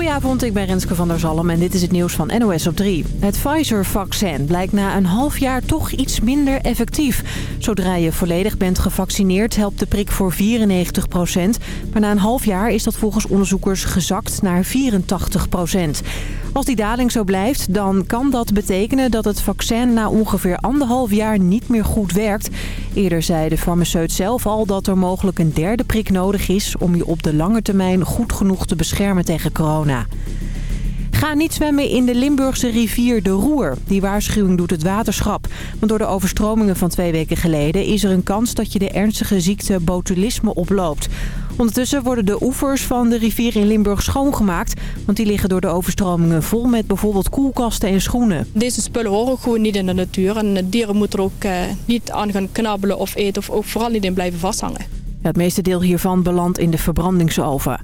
Goedenavond, ik ben Renske van der Zalm en dit is het nieuws van NOS op 3. Het Pfizer-vaccin blijkt na een half jaar toch iets minder effectief. Zodra je volledig bent gevaccineerd helpt de prik voor 94 Maar na een half jaar is dat volgens onderzoekers gezakt naar 84 Als die daling zo blijft, dan kan dat betekenen dat het vaccin na ongeveer anderhalf jaar niet meer goed werkt. Eerder zei de farmaceut zelf al dat er mogelijk een derde prik nodig is om je op de lange termijn goed genoeg te beschermen tegen corona. Ga niet zwemmen in de Limburgse rivier De Roer. Die waarschuwing doet het waterschap. Want door de overstromingen van twee weken geleden... is er een kans dat je de ernstige ziekte botulisme oploopt. Ondertussen worden de oevers van de rivier in Limburg schoongemaakt. Want die liggen door de overstromingen vol met bijvoorbeeld koelkasten en schoenen. Deze spullen horen gewoon niet in de natuur. En dieren moeten er ook eh, niet aan gaan knabbelen of eten. Of ook vooral niet in blijven vasthangen. Het meeste deel hiervan belandt in de verbrandingsoven.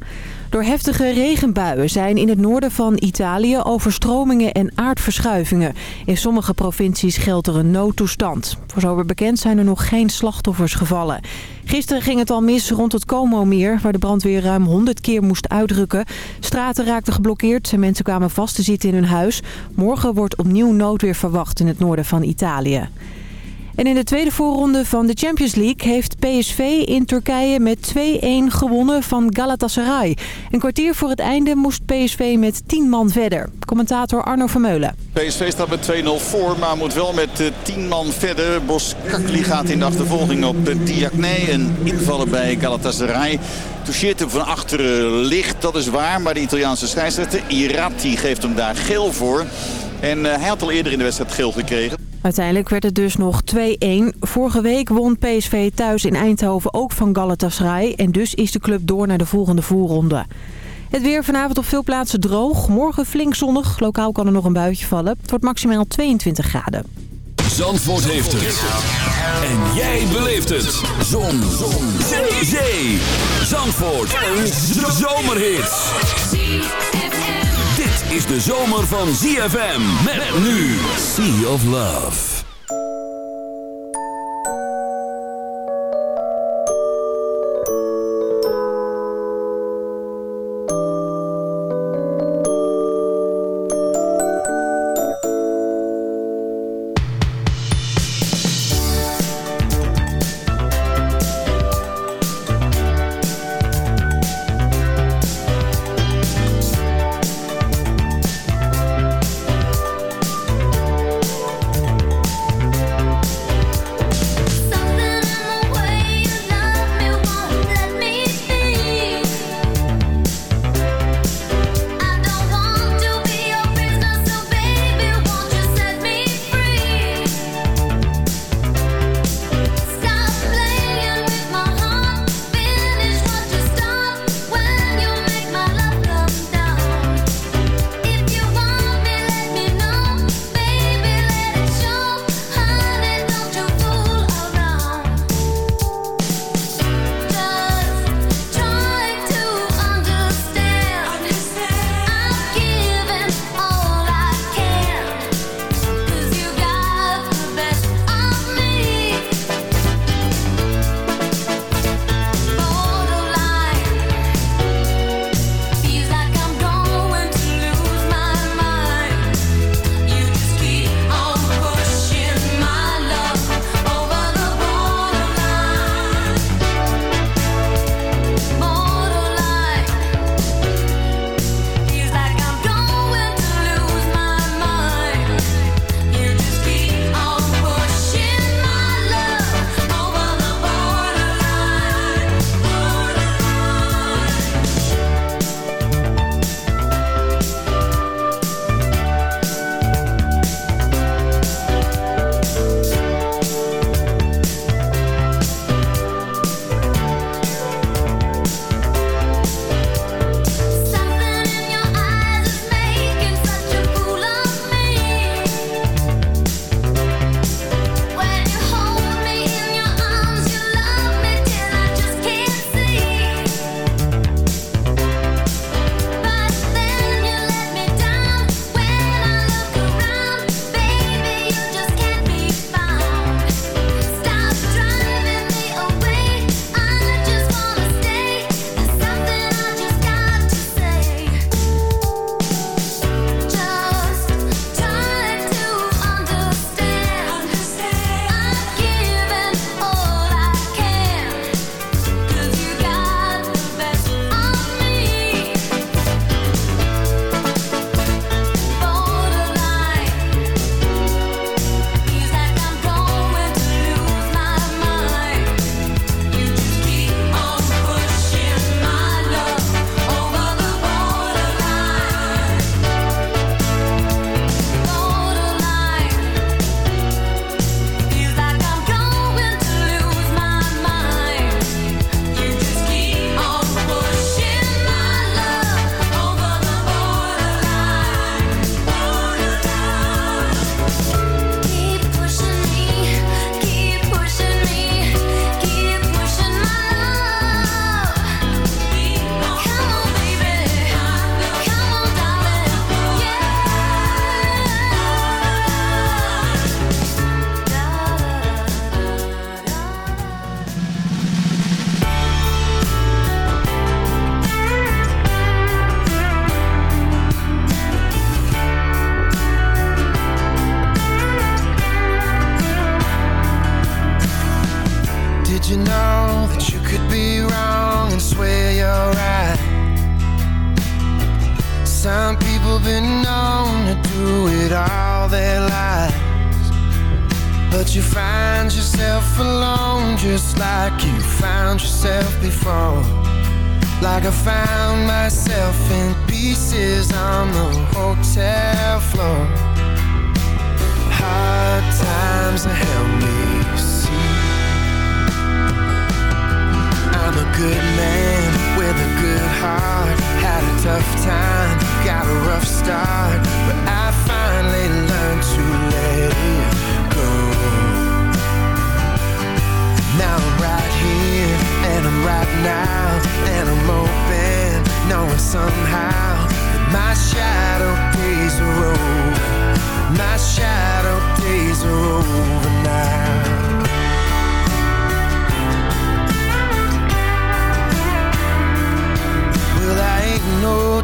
Door heftige regenbuien zijn in het noorden van Italië overstromingen en aardverschuivingen. In sommige provincies geldt er een noodtoestand. Voor zover bekend zijn er nog geen slachtoffers gevallen. Gisteren ging het al mis rond het Como-meer, waar de brandweer ruim 100 keer moest uitrukken. Straten raakten geblokkeerd en mensen kwamen vast te zitten in hun huis. Morgen wordt opnieuw noodweer verwacht in het noorden van Italië. En in de tweede voorronde van de Champions League heeft PSV in Turkije met 2-1 gewonnen van Galatasaray. Een kwartier voor het einde moest PSV met 10 man verder. Commentator Arno Vermeulen. PSV staat met 2-0 voor, maar moet wel met 10 eh, man verder. Bos Kakli gaat in de achtervolging op Diakne. Een invaller bij Galatasaray. Toucheert hem van achteren licht, dat is waar. Maar de Italiaanse scheidsrechter Irati geeft hem daar geel voor. En eh, hij had al eerder in de wedstrijd geel gekregen. Uiteindelijk werd het dus nog 2-1. Vorige week won PSV thuis in Eindhoven ook van Galatasaray. En dus is de club door naar de volgende voorronde. Het weer vanavond op veel plaatsen droog. Morgen flink zonnig. Lokaal kan er nog een buitje vallen. Het wordt maximaal 22 graden. Zandvoort heeft het. En jij beleeft het. Zon. Zon. Zee. Zandvoort. Een zomerhit is de zomer van ZFM. Met nu Sea of Love.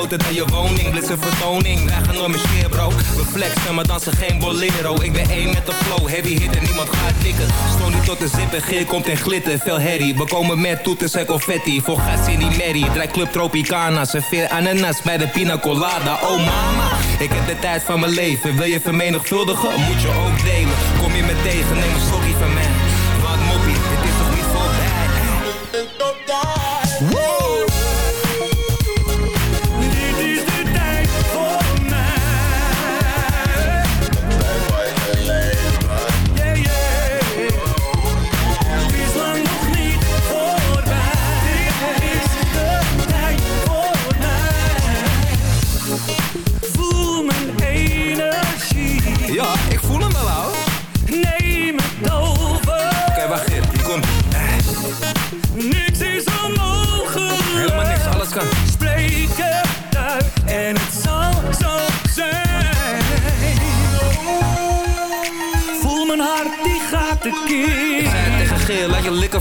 groter dan je woning, blitz een vertoning Wij gaan nooit meer bro, we flexen maar dansen geen bolero Ik ben één met de flow, heavy hitter, niemand gaat tikken Stoon niet tot de zippen, geer komt en glitter, veel herrie We komen met toeters en confetti, voor gas in die merrie Draai club Tropicana, serveer ananas bij de pina colada Oh mama, ik heb de tijd van mijn leven Wil je vermenigvuldigen, moet je ook delen Kom je me tegen, neem een sorry van mij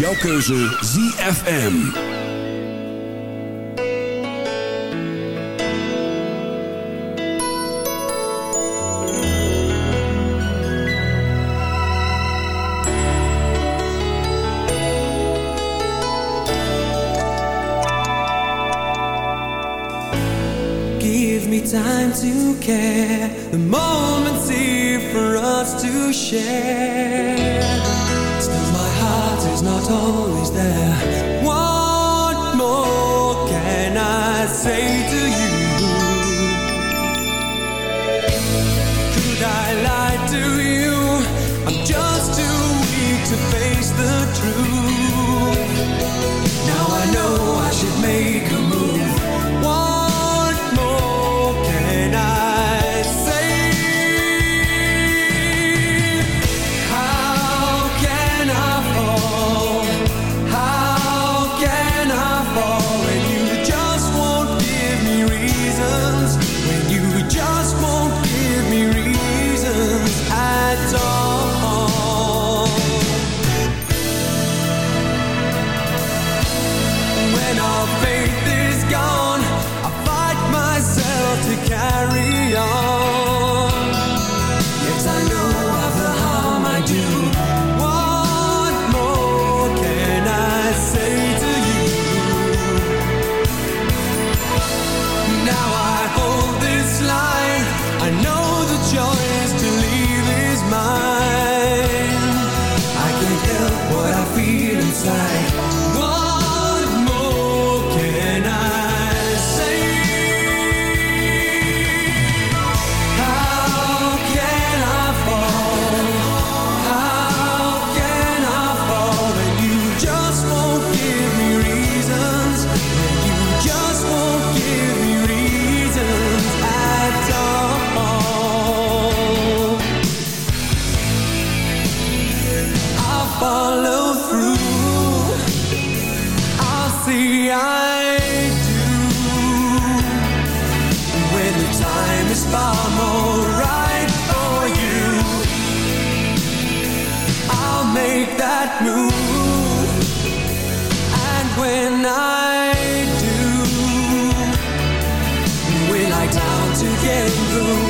jouw keuze ZFM. say to you? Could I lie to you? I'm just too weak to face the truth. make that move And when I do We're like down to getting blue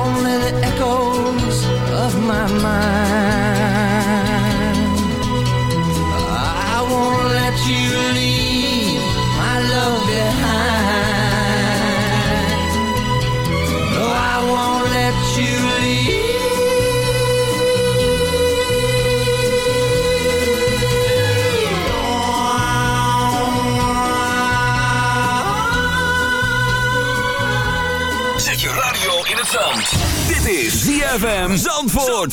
only the echoes of my mind. I won't let you leave. is ZFM Zandvoort.